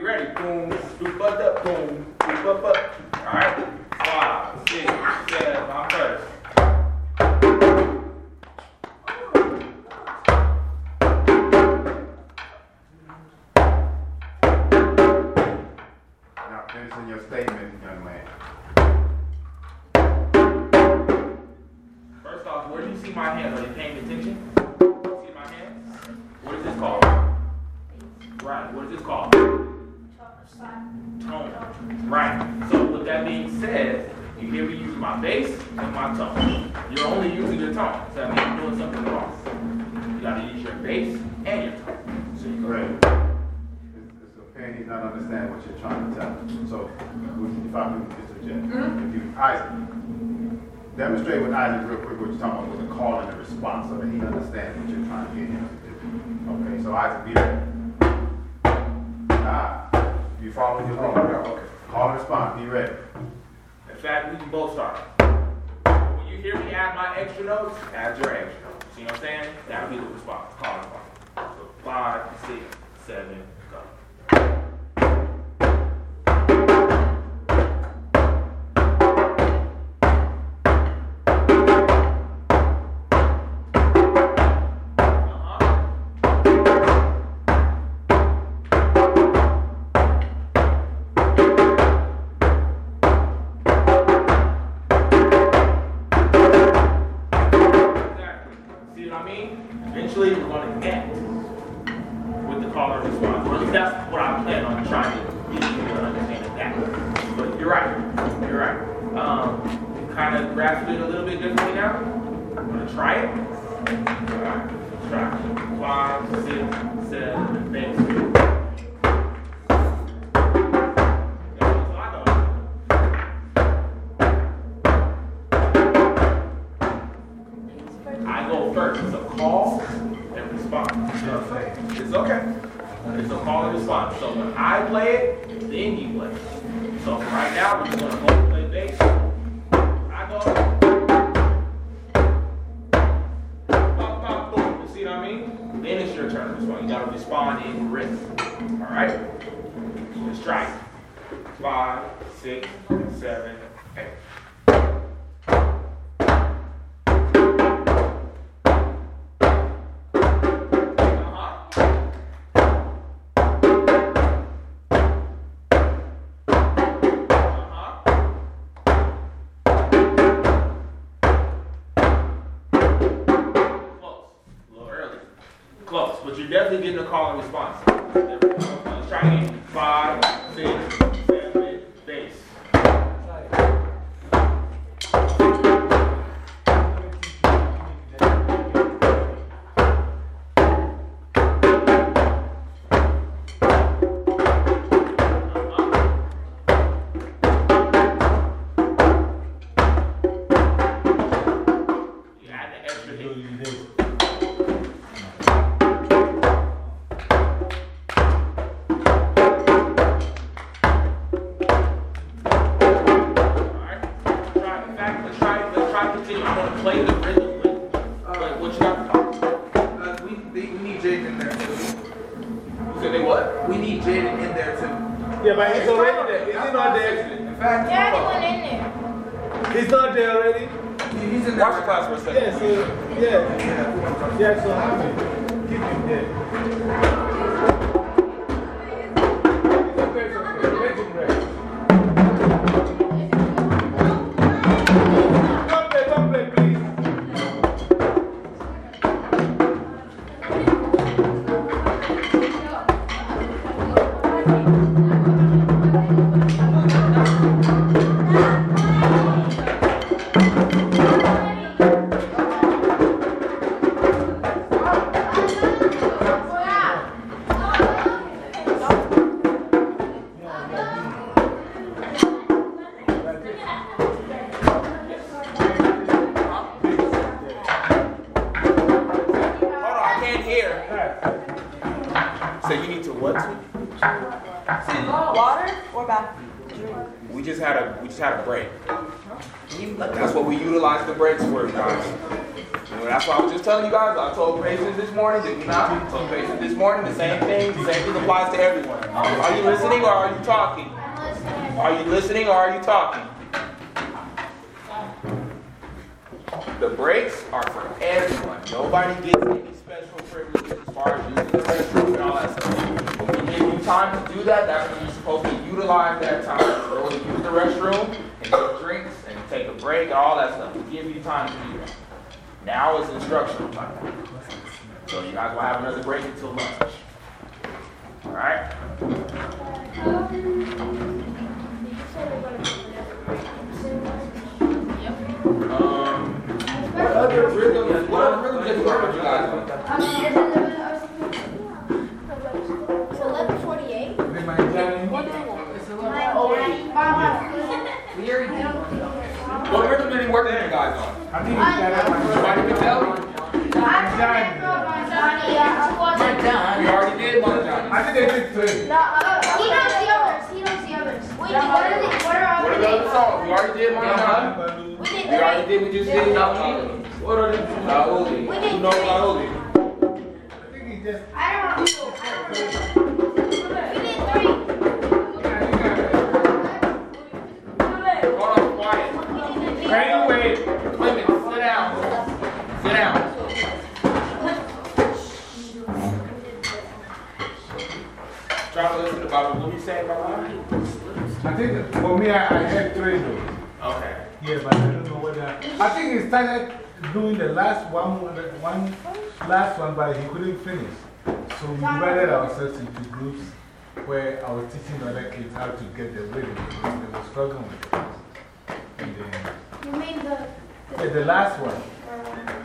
Gotta ready. Boom, boop, up, boom, boop, bup, up. Alright? Five, six, seven, I'm first. Now, finishing your statement, young man. First off, where do you see my hand? Are you paying attention? Tone. Right. So, with that being said, you hear me using my bass and my tone. You're only using your tone. So that means you're doing something wrong. You gotta use your bass and your tone. So you go. Great. It's it's a pain he's not understand what you're trying to tell him. So, if I can interject, hmm? if you, Isaac, demonstrate with Isaac real quick what you're talking about with the call and the response so that he understands what you're trying to get him to do. Okay, so Isaac, be ready. You following your lead? Okay. Call and response, be ready. In fact, we can both start. When you hear me add my extra notes, add your extra notes. See what I'm saying? That'll be the response. Call and response. So five, six, seven, it a little bit differently now. I'm going to try it. Try. Five, six, seven, eight. I go first. It's a call and response. It's okay. It's a call and response. So when I play it, then you play. It. So right now, we're just going to both play bass. I mean? Then it's your turn. One. You got to respond in rhythm. All right? Let's try it. Five, six, seven, eight. Close. But you're definitely getting a call and response. Try again. Five, we need Jaden in there too. Yeah, but he's already there. Is he not there? In fact, There already went in there. He's not there already? he- he's in there. Watch the class for a second. Yeah, so, yeah. Yeah, so have him. Keep him there. We just had a we just had a break. That's what we utilize the breaks for, guys. You that's why I was just telling you guys. I told patients this morning, did you not? I told patients this morning the same thing. The same thing applies to everyone. Are you listening or are you talking? Are you listening or are you talking? The breaks are for everyone. Nobody gets any special privileges as far as using the restroom and all that stuff. When we give you time to do that, that's when you're supposed to utilize that time. Go use the restroom and get drinks and take a break and all that stuff. We give you time to do that. Now it's instructional time. So you guys will have another break until lunch. All right? Um, What other rhythm, what other rhythm did you you guys on? What rhythm did he work with you guys on? I think he's got that one. Somebody can tell me? We already did one, Johnny. I think they did three. Uh, he knows the others. He knows the others. Wait, what are the, what are all What the are the other songs? We already did one, Johnny. We did We already did, we just did Nauli. What are the, Nauli. We did You know three. Nauli. I think he just. I don't know. I don't know. Try to listen about what you saying about I think for me, I, I had three though. Okay. Yeah, but I don't know whether. I think he started doing the last one, one last one, but he couldn't finish. So we divided ourselves into groups where I was teaching other kids how to get the rhythm because they were struggling with it. And then, You mean the. yeah, the last one, uh,